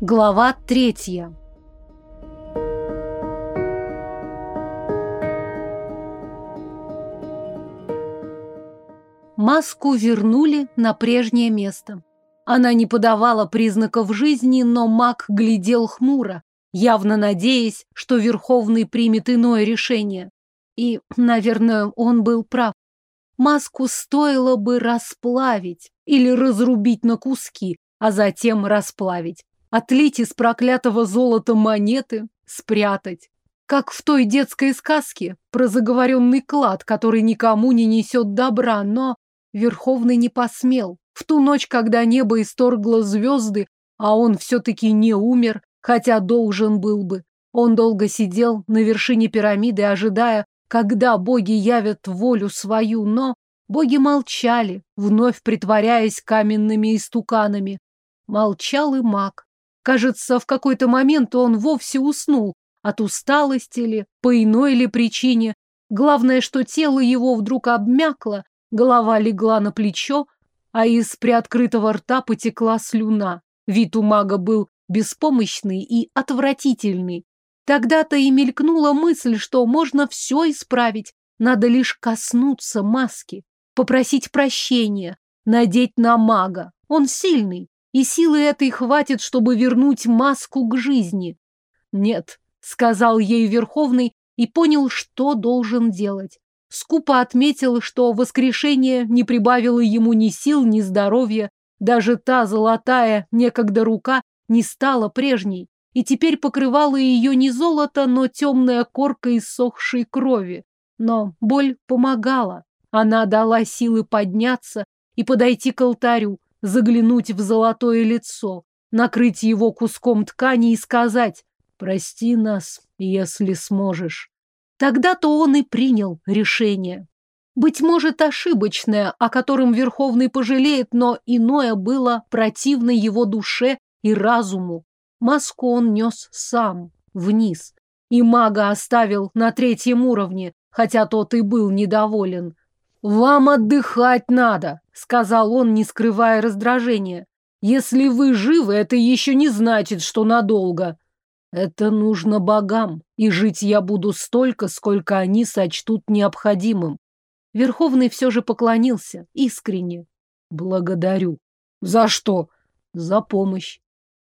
Глава третья. Маску вернули на прежнее место. Она не подавала признаков жизни, но маг глядел хмуро, явно надеясь, что Верховный примет иное решение. И, наверное, он был прав. Маску стоило бы расплавить или разрубить на куски, а затем расплавить отлить из проклятого золота монеты, спрятать. Как в той детской сказке про заговоренный клад, который никому не несет добра, но Верховный не посмел. В ту ночь, когда небо исторгло звезды, а он все-таки не умер, хотя должен был бы. Он долго сидел на вершине пирамиды, ожидая, когда боги явят волю свою, но боги молчали, вновь притворяясь каменными истуканами. Молчал и маг. Кажется, в какой-то момент он вовсе уснул, от усталости ли, по иной ли причине. Главное, что тело его вдруг обмякло, голова легла на плечо, а из приоткрытого рта потекла слюна. Вид у мага был беспомощный и отвратительный. Тогда-то и мелькнула мысль, что можно все исправить, надо лишь коснуться маски, попросить прощения, надеть на мага. Он сильный, и силы этой хватит, чтобы вернуть маску к жизни. Нет, сказал ей Верховный и понял, что должен делать. Скупо отметил, что воскрешение не прибавило ему ни сил, ни здоровья, даже та золотая некогда рука не стала прежней, и теперь покрывала ее не золото, но темная корка иссохшей крови. Но боль помогала. Она дала силы подняться и подойти к алтарю, заглянуть в золотое лицо, накрыть его куском ткани и сказать «Прости нас, если сможешь». Тогда-то он и принял решение. Быть может, ошибочное, о котором Верховный пожалеет, но иное было противно его душе и разуму. Маску он нес сам, вниз, и мага оставил на третьем уровне, хотя тот и был недоволен. «Вам отдыхать надо», — сказал он, не скрывая раздражения. «Если вы живы, это еще не значит, что надолго. Это нужно богам, и жить я буду столько, сколько они сочтут необходимым». Верховный все же поклонился, искренне. «Благодарю». «За что?» «За помощь».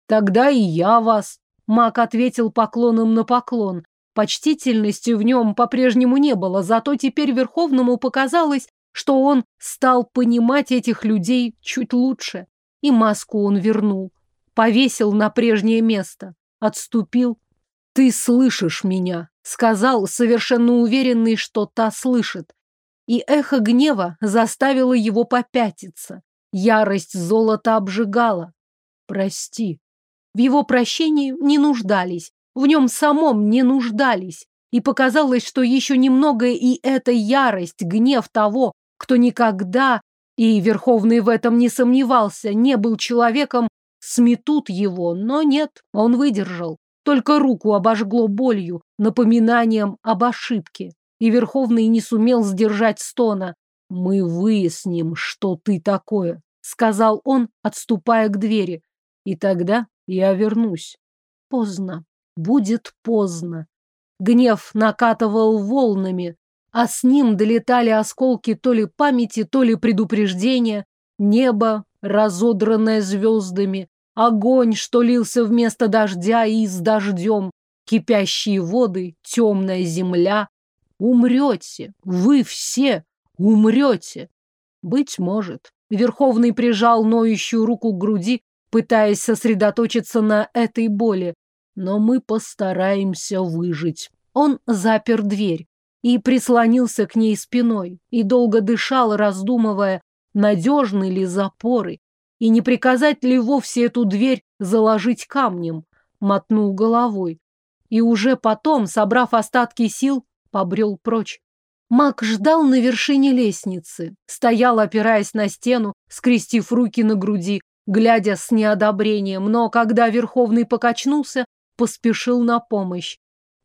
«Тогда и я вас», — маг ответил поклоном на поклон, Почтительности в нем по-прежнему не было, зато теперь Верховному показалось, что он стал понимать этих людей чуть лучше. И маску он вернул, повесил на прежнее место, отступил. «Ты слышишь меня», — сказал, совершенно уверенный, что та слышит. И эхо гнева заставило его попятиться. Ярость золота обжигала. «Прости». В его прощении не нуждались, в нем самом не нуждались. И показалось, что еще немного и эта ярость, гнев того, кто никогда, и Верховный в этом не сомневался, не был человеком, сметут его, но нет, он выдержал. Только руку обожгло болью, напоминанием об ошибке. И Верховный не сумел сдержать стона. «Мы выясним, что ты такое», — сказал он, отступая к двери. «И тогда я вернусь». Поздно будет поздно. Гнев накатывал волнами, а с ним долетали осколки то ли памяти, то ли предупреждения. Небо, разодранное звездами, огонь, что лился вместо дождя и с дождем, кипящие воды, темная земля. Умрете, вы все умрете. Быть может. Верховный прижал ноющую руку к груди, пытаясь сосредоточиться на этой боли но мы постараемся выжить. Он запер дверь и прислонился к ней спиной, и долго дышал, раздумывая, надежны ли запоры, и не приказать ли вовсе эту дверь заложить камнем. Мотнул головой. И уже потом, собрав остатки сил, побрел прочь. Мак ждал на вершине лестницы, стоял, опираясь на стену, скрестив руки на груди, глядя с неодобрением, но когда Верховный покачнулся, поспешил на помощь.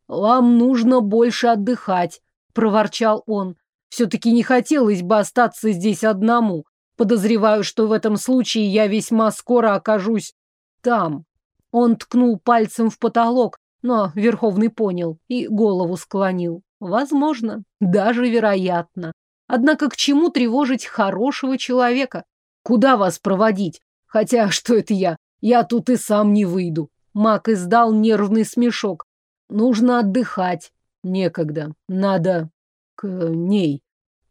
«Вам нужно больше отдыхать», — проворчал он. «Все-таки не хотелось бы остаться здесь одному. Подозреваю, что в этом случае я весьма скоро окажусь там». Он ткнул пальцем в потолок, но Верховный понял и голову склонил. Возможно, даже вероятно. Однако к чему тревожить хорошего человека? Куда вас проводить? Хотя, что это я? Я тут и сам не выйду. Мак издал нервный смешок. Нужно отдыхать. Некогда. Надо к ней.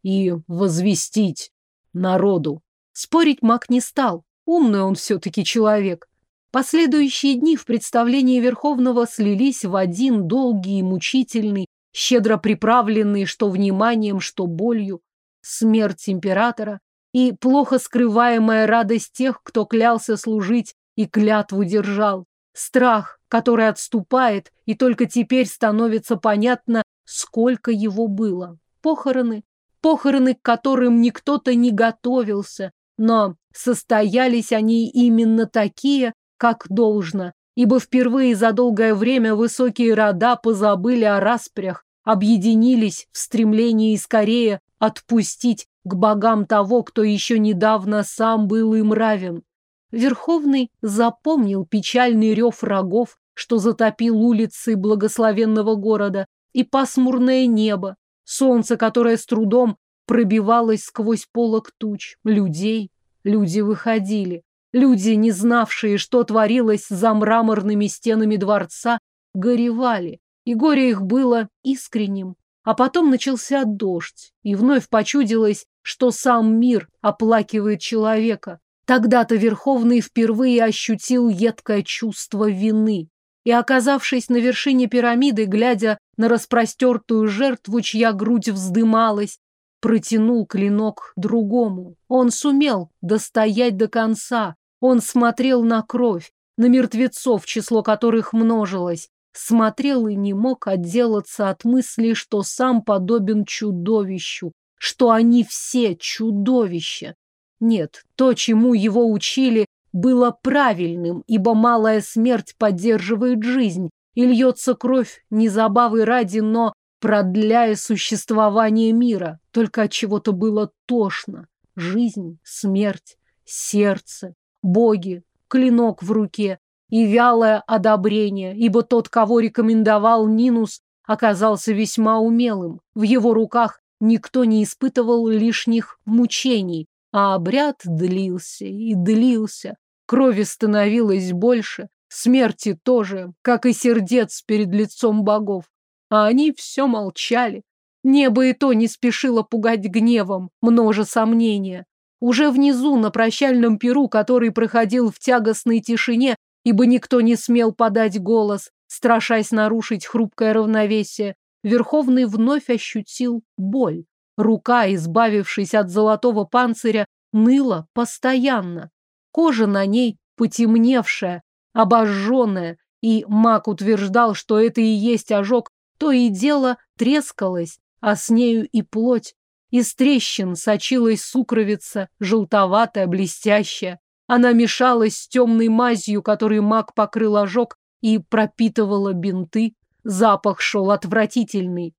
И возвестить народу. Спорить Мак не стал. Умный он все-таки человек. Последующие дни в представлении Верховного слились в один долгий и мучительный, щедро приправленный что вниманием, что болью. Смерть императора и плохо скрываемая радость тех, кто клялся служить и клятву держал. Страх, который отступает, и только теперь становится понятно, сколько его было. Похороны, похороны, к которым никто-то не готовился, но состоялись они именно такие, как должно, ибо впервые за долгое время высокие рода позабыли о распрях, объединились в стремлении скорее отпустить к богам того, кто еще недавно сам был им равен. Верховный запомнил печальный рев рогов, что затопил улицы благословенного города, и пасмурное небо, солнце, которое с трудом пробивалось сквозь полок туч, людей. Люди выходили. Люди, не знавшие, что творилось за мраморными стенами дворца, горевали, и горе их было искренним. А потом начался дождь, и вновь почудилось, что сам мир оплакивает человека. Тогда-то Верховный впервые ощутил едкое чувство вины. И, оказавшись на вершине пирамиды, глядя на распростертую жертву, чья грудь вздымалась, протянул клинок другому. Он сумел достоять до конца, он смотрел на кровь, на мертвецов, число которых множилось, смотрел и не мог отделаться от мысли, что сам подобен чудовищу, что они все чудовища. Нет, то, чему его учили, было правильным, ибо малая смерть поддерживает жизнь, и льется кровь не забавы ради, но продляя существование мира. Только от чего-то было тошно. Жизнь, смерть, сердце, боги, клинок в руке и вялое одобрение, ибо тот, кого рекомендовал Нинус, оказался весьма умелым. В его руках никто не испытывал лишних мучений, а обряд длился и длился. Крови становилось больше, смерти тоже, как и сердец перед лицом богов. А они все молчали. Небо и то не спешило пугать гневом, множе сомнения. Уже внизу, на прощальном перу, который проходил в тягостной тишине, ибо никто не смел подать голос, страшась нарушить хрупкое равновесие, Верховный вновь ощутил боль. Рука, избавившись от золотого панциря, ныла постоянно. Кожа на ней потемневшая, обожженная, и маг утверждал, что это и есть ожог, то и дело трескалось, а с нею и плоть. Из трещин сочилась сукровица, желтоватая, блестящая. Она мешалась с темной мазью, которой маг покрыл ожог и пропитывала бинты. Запах шел отвратительный.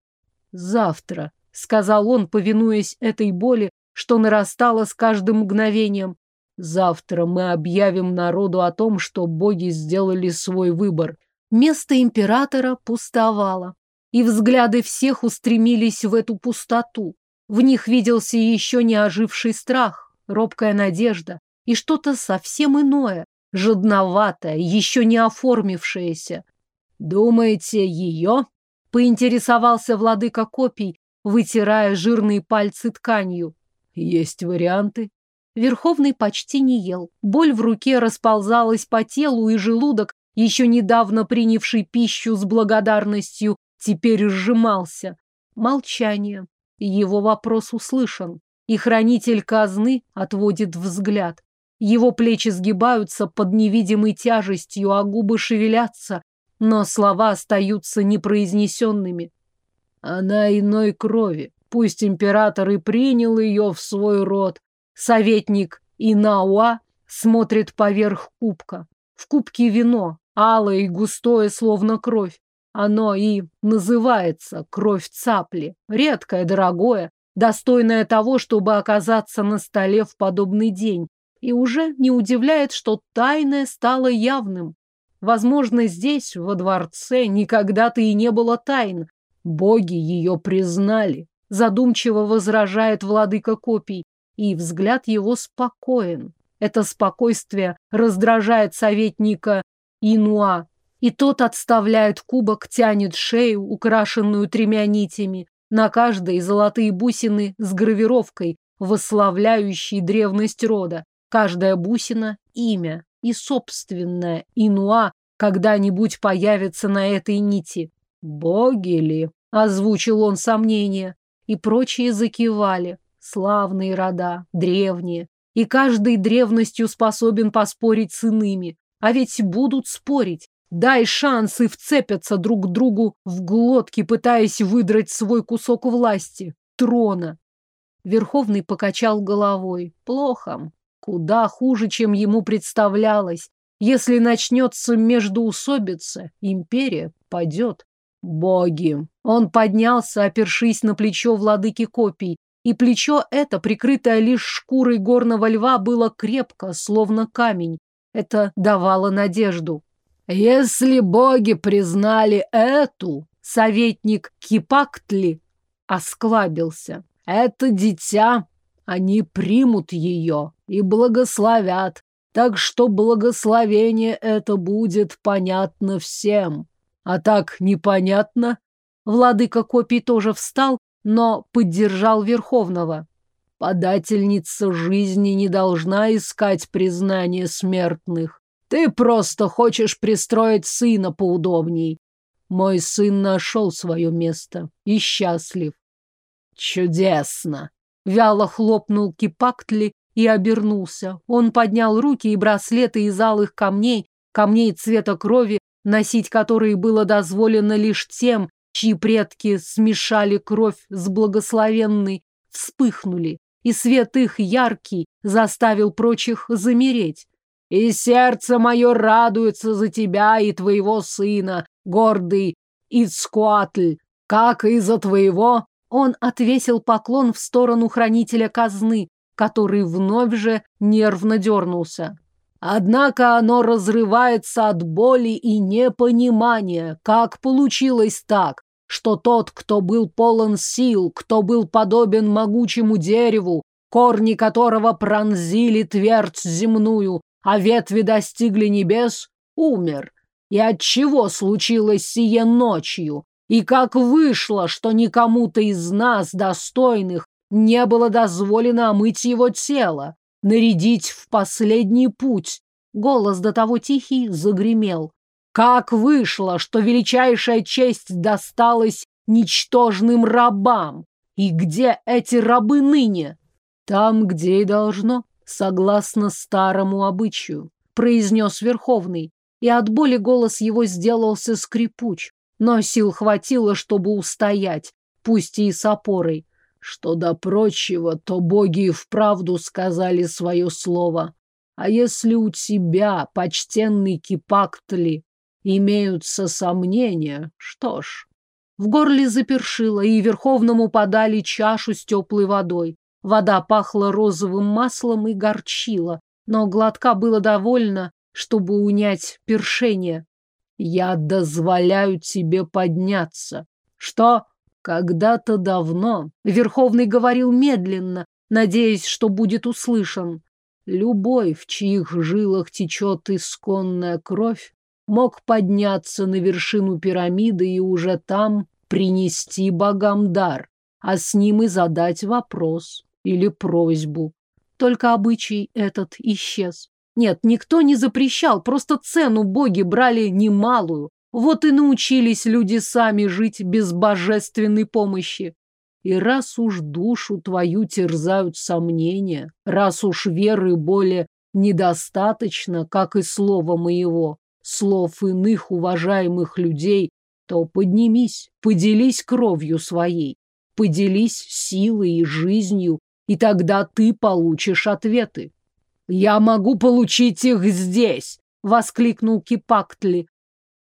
«Завтра», — сказал он, повинуясь этой боли, что нарастало с каждым мгновением. «Завтра мы объявим народу о том, что боги сделали свой выбор». Место императора пустовало, и взгляды всех устремились в эту пустоту. В них виделся еще не оживший страх, робкая надежда и что-то совсем иное, жадноватое, еще не оформившееся. «Думаете, ее?» — поинтересовался владыка копий, вытирая жирные пальцы тканью. «Есть варианты?» Верховный почти не ел. Боль в руке расползалась по телу, и желудок, еще недавно принявший пищу с благодарностью, теперь сжимался. Молчание. Его вопрос услышан, и хранитель казны отводит взгляд. Его плечи сгибаются под невидимой тяжестью, а губы шевелятся, но слова остаются непроизнесенными. Она иной крови. Пусть император и принял ее в свой род. Советник Инауа смотрит поверх кубка. В кубке вино, алое и густое, словно кровь. Оно и называется кровь цапли. Редкое, дорогое, достойное того, чтобы оказаться на столе в подобный день. И уже не удивляет, что тайное стало явным. Возможно, здесь, во дворце, никогда-то и не было тайн. Боги ее признали. Задумчиво возражает владыка копий, и взгляд его спокоен. Это спокойствие раздражает советника Инуа, и тот отставляет кубок, тянет шею, украшенную тремя нитями, на каждой золотые бусины с гравировкой, восславляющей древность рода. Каждая бусина – имя, и собственное Инуа когда-нибудь появится на этой нити. «Боги ли?» – озвучил он сомнение, и прочие закивали. Славные рода, древние, и каждый древностью способен поспорить с иными. А ведь будут спорить. Дай шанс и вцепятся друг к другу в глотки, пытаясь выдрать свой кусок власти, трона. Верховный покачал головой. Плохо. Куда хуже, чем ему представлялось. Если начнется междоусобица, империя падет. Боги! Он поднялся, опершись на плечо владыки копий, и плечо это, прикрытое лишь шкурой горного льва, было крепко, словно камень. Это давало надежду. Если боги признали эту, советник Кипактли осклабился. Это дитя, они примут ее и благословят, так что благословение это будет понятно всем. А так непонятно. Владыка копий тоже встал, но поддержал Верховного. Подательница жизни не должна искать признание смертных. Ты просто хочешь пристроить сына поудобней. Мой сын нашел свое место и счастлив. Чудесно! Вяло хлопнул Кипактли и обернулся. Он поднял руки и браслеты из алых камней, камней цвета крови, носить которые было дозволено лишь тем, чьи предки смешали кровь с благословенной, вспыхнули, и свет их яркий заставил прочих замереть. И сердце мое радуется за тебя и твоего сына, гордый Ицкуатль, как и за твоего. Он отвесил поклон в сторону хранителя казны, который вновь же нервно дернулся. Однако оно разрывается от боли и непонимания, как получилось так, что тот, кто был полон сил, кто был подобен могучему дереву, корни которого пронзили твердь земную, а ветви достигли небес, умер. И от чего случилось сие ночью? И как вышло, что никому-то из нас, достойных, не было дозволено омыть его тело? Нарядить в последний путь. Голос до того тихий загремел. Как вышло, что величайшая честь досталась ничтожным рабам? И где эти рабы ныне? Там, где и должно, согласно старому обычаю, произнес Верховный, и от боли голос его сделался скрипуч, но сил хватило, чтобы устоять, пусть и с опорой. Что до прочего, то боги и вправду сказали свое слово. А если у тебя, почтенный Кипактли, имеются сомнения, что ж... В горле запершило, и Верховному подали чашу с теплой водой. Вода пахла розовым маслом и горчила, но глотка было довольно, чтобы унять першение. «Я дозволяю тебе подняться». «Что?» Когда-то давно Верховный говорил медленно, надеясь, что будет услышан. Любой, в чьих жилах течет исконная кровь, мог подняться на вершину пирамиды и уже там принести богам дар, а с ним и задать вопрос или просьбу. Только обычай этот исчез. Нет, никто не запрещал, просто цену боги брали немалую, вот и научились люди сами жить без божественной помощи. И раз уж душу твою терзают сомнения, раз уж веры более недостаточно, как и слова моего, слов иных уважаемых людей, то поднимись, поделись кровью своей, поделись силой и жизнью, и тогда ты получишь ответы. «Я могу получить их здесь!» — воскликнул Кипактли,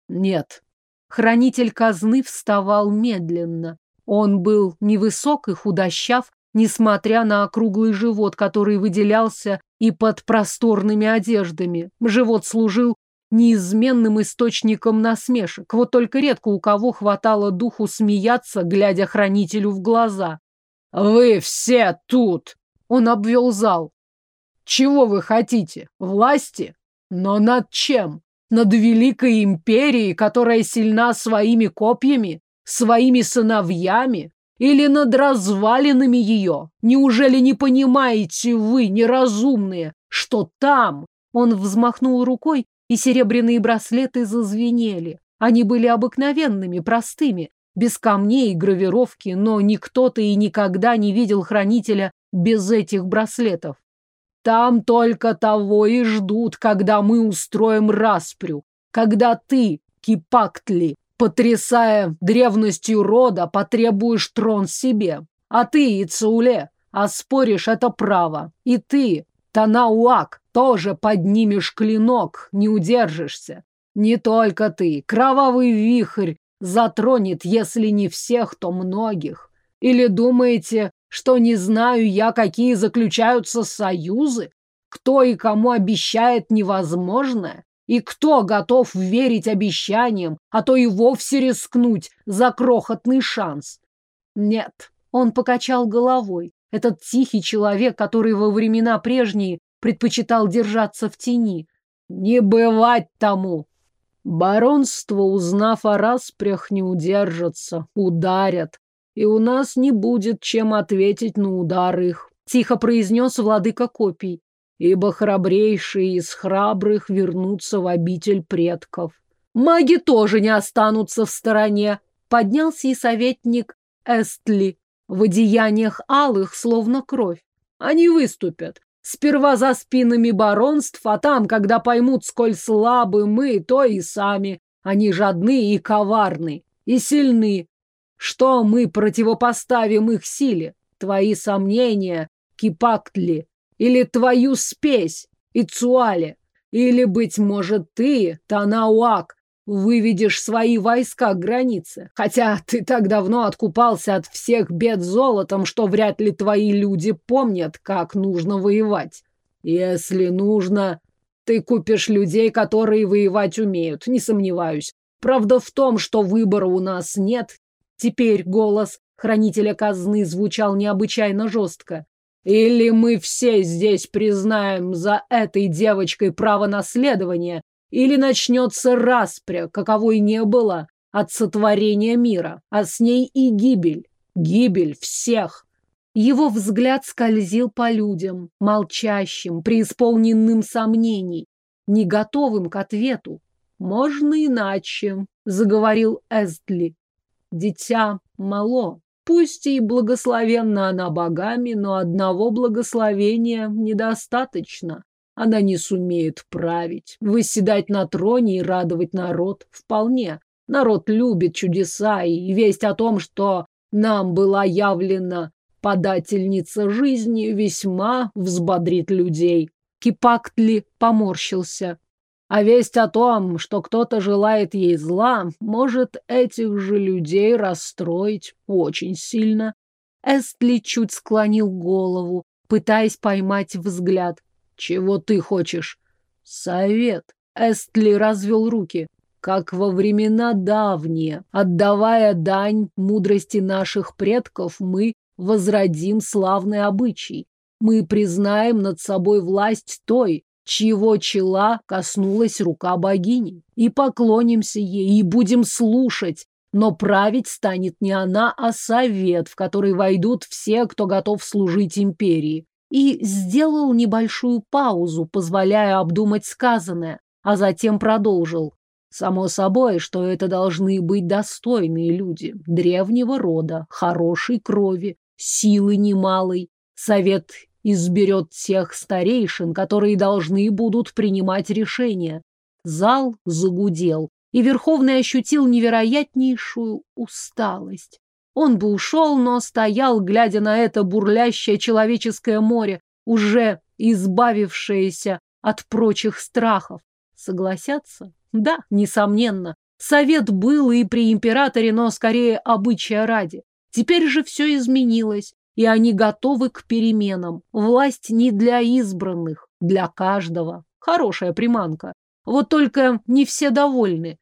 нет. Хранитель казны вставал медленно. Он был невысок и худощав, несмотря на округлый живот, который выделялся и под просторными одеждами. Живот служил неизменным источником насмешек. Вот только редко у кого хватало духу смеяться, глядя хранителю в глаза. «Вы все тут!» Он обвел зал. «Чего вы хотите? Власти? Но над чем? Над великой империей, которая сильна своими копьями, своими сыновьями? Или над развалинами ее? Неужели не понимаете вы, неразумные, что там?» Он взмахнул рукой, и серебряные браслеты зазвенели. Они были обыкновенными, простыми, без камней и гравировки, но никто-то и никогда не видел хранителя без этих браслетов. Там только того и ждут, когда мы устроим распрю, когда ты, Кипактли, потрясая древностью рода, потребуешь трон себе. А ты, Ицауле, оспоришь это право. И ты, Танауак, тоже поднимешь клинок, не удержишься. Не только ты. Кровавый вихрь затронет, если не всех, то многих. Или думаете, что не знаю я, какие заключаются союзы? Кто и кому обещает невозможное? И кто готов верить обещаниям, а то и вовсе рискнуть за крохотный шанс? Нет, он покачал головой. Этот тихий человек, который во времена прежние предпочитал держаться в тени. Не бывать тому! Баронство, узнав о распрях, не удержатся, ударят. И у нас не будет чем ответить на удар их, тихо произнес владыка копий. Ибо храбрейшие из храбрых вернутся в обитель предков. Маги тоже не останутся в стороне, поднялся и советник Эстли, в одеяниях алых, словно кровь. Они выступят, Сперва за спинами баронств, а там, когда поймут, сколь слабы мы, то и сами. Они жадны и коварны, и сильны. Что мы противопоставим их силе? Твои сомнения, Кипактли, или твою спесь, Ицуале, или, быть может, ты, Танауак, выведешь свои войска к границе. Хотя ты так давно откупался от всех бед золотом, что вряд ли твои люди помнят, как нужно воевать. Если нужно, ты купишь людей, которые воевать умеют, не сомневаюсь. Правда в том, что выбора у нас нет. Теперь голос хранителя казны звучал необычайно жестко. Или мы все здесь признаем за этой девочкой право наследования, или начнется распря, каковой не было, от сотворения мира, а с ней и гибель. Гибель всех. Его взгляд скользил по людям, молчащим, преисполненным сомнений, не готовым к ответу. «Можно иначе», — заговорил Эстли. «Дитя мало. Пусть и благословенна она богами, но одного благословения недостаточно. Она не сумеет править, выседать на троне и радовать народ. Вполне. Народ любит чудеса, и весть о том, что нам была явлена подательница жизни, весьма взбодрит людей. Кипактли поморщился. А весть о том, что кто-то желает ей зла, может этих же людей расстроить очень сильно. Эстли чуть склонил голову, пытаясь поймать взгляд. Чего ты хочешь? Совет. Эстли развел руки. Как во времена давние, отдавая дань мудрости наших предков, мы возродим славный обычай. Мы признаем над собой власть той, чьего чела коснулась рука богини, и поклонимся ей, и будем слушать, но править станет не она, а совет, в который войдут все, кто готов служить империи и сделал небольшую паузу, позволяя обдумать сказанное, а затем продолжил. Само собой, что это должны быть достойные люди, древнего рода, хорошей крови, силы немалой. Совет изберет тех старейшин, которые должны будут принимать решения. Зал загудел, и Верховный ощутил невероятнейшую усталость. Он бы ушел, но стоял, глядя на это бурлящее человеческое море, уже избавившееся от прочих страхов. Согласятся? Да, несомненно. Совет был и при императоре, но скорее обычая ради. Теперь же все изменилось, и они готовы к переменам. Власть не для избранных, для каждого. Хорошая приманка. Вот только не все довольны.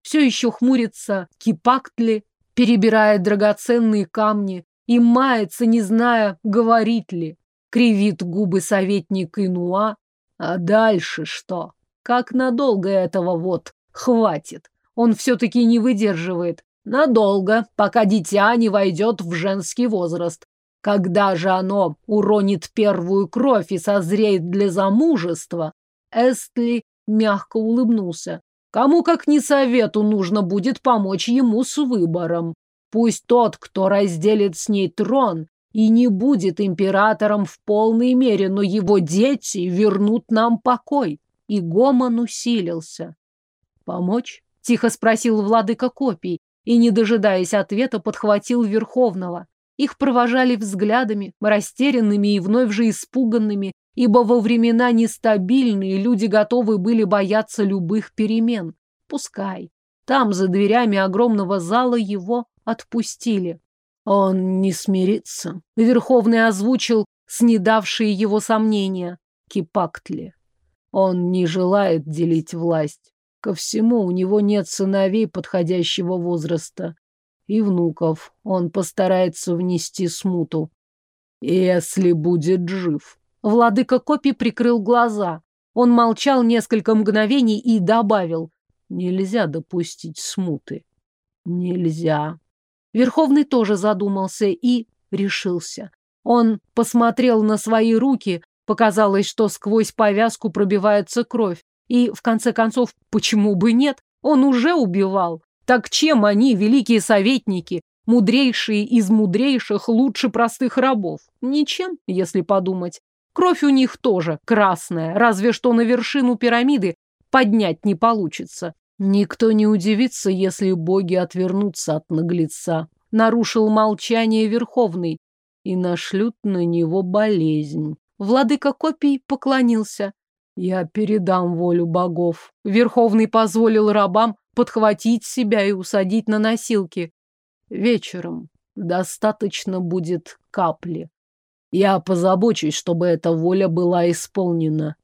Все еще хмурится Кипактли, перебирая драгоценные камни, и мается, не зная, говорить ли. Кривит губы советник Инуа. А дальше что? Как надолго этого вот хватит? Он все-таки не выдерживает. Надолго, пока дитя не войдет в женский возраст. Когда же оно уронит первую кровь и созреет для замужества, Эстли мягко улыбнулся. Кому как не совету нужно будет помочь ему с выбором. Пусть тот, кто разделит с ней трон, и не будет императором в полной мере, но его дети вернут нам покой. И гомон усилился. Помочь? Тихо спросил владыка копий и, не дожидаясь ответа, подхватил Верховного. Их провожали взглядами, растерянными и вновь же испуганными, ибо во времена нестабильные люди готовы были бояться любых перемен. Пускай. Там, за дверями огромного зала, его отпустили. Он не смирится. Верховный озвучил снедавшие его сомнения. Кипактли. Он не желает делить власть. Ко всему, у него нет сыновей подходящего возраста. И внуков. Он постарается внести смуту. Если будет жив. Владыка Копи прикрыл глаза. Он молчал несколько мгновений и добавил. Нельзя допустить смуты. Нельзя. Верховный тоже задумался и решился. Он посмотрел на свои руки, показалось, что сквозь повязку пробивается кровь. И, в конце концов, почему бы нет? Он уже убивал. Так чем они, великие советники, мудрейшие из мудрейших, лучше простых рабов? Ничем, если подумать. Кровь у них тоже красная, разве что на вершину пирамиды поднять не получится. Никто не удивится, если боги отвернутся от наглеца. Нарушил молчание Верховный и нашлют на него болезнь. Владыка копий поклонился. Я передам волю богов. Верховный позволил рабам подхватить себя и усадить на носилки. Вечером достаточно будет капли. Я позабочусь, чтобы эта воля была исполнена.